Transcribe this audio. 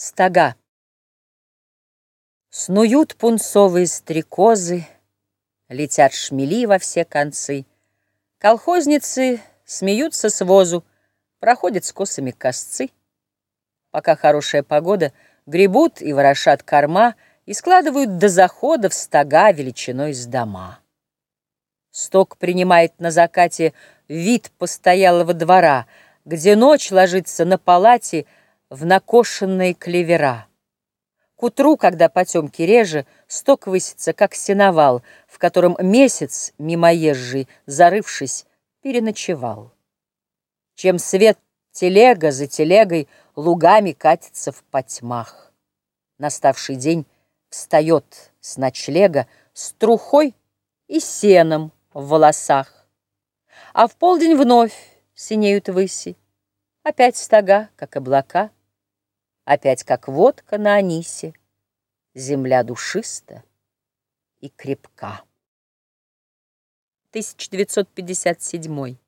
Стога. Снуют пунцовые стрекозы, Летят шмели во все концы. Колхозницы смеются с возу, Проходят с косами косцы. Пока хорошая погода, Гребут и ворошат корма И складывают до захода в стога Величиной с дома. Сток принимает на закате Вид постоялого двора, Где ночь ложится на палате — в накошенные клевера. К утру, когда потемки реже, сток высится, как сеновал, в котором месяц мимоезжий, зарывшись, переночевал. Чем свет телега за телегой лугами катится в потьмах. Наставший день встает с ночлега с трухой и сеном в волосах. А в полдень вновь синеют выси, опять стога, как облака — Опять как водка на анисе, Земля душиста и крепка. 1957